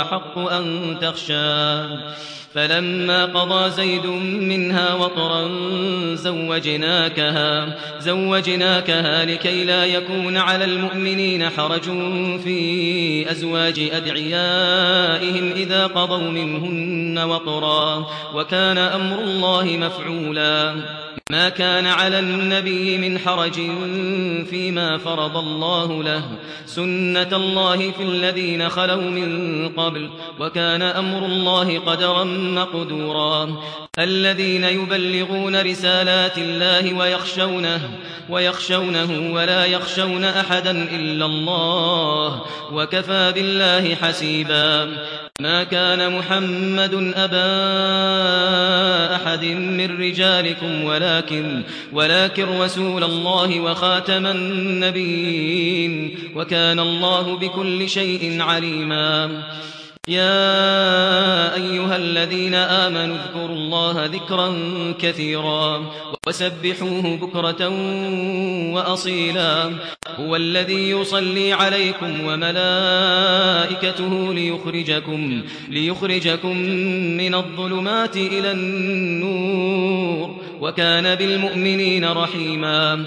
أحق أن تخشاه فلما قضى زيد منها وطرا زوجناكها زوجناكها لكي لا يكون على المؤمنين حرج في أزواج أدعيائهم إذا قضوا منهن وطرا وكان أمر الله مفعولا. ما كان على النبي من حرج فيما فرض الله له سنة الله في الذين خلوا من قبل وكان أمر الله قدرا مقدورا الذين يبلغون رسالات الله ويخشونه ويخشونه ولا يخشون أحدا إلا الله وكفى بالله حسيبا ما كان محمد أبا أحد من رجالكم ولكن ولكن رسول الله وخاتم النبيين وكان الله بكل شيء عليما. يا أيها الذين آمنوا اذكروا الله ذكرا كثيرا وسبحوه بكرة وأصيلا. هو الذي يصلي عليكم وملائكته ليخرجكم ليخرجكم من الظلمات إلى النور وكان بالمؤمنين رحيما.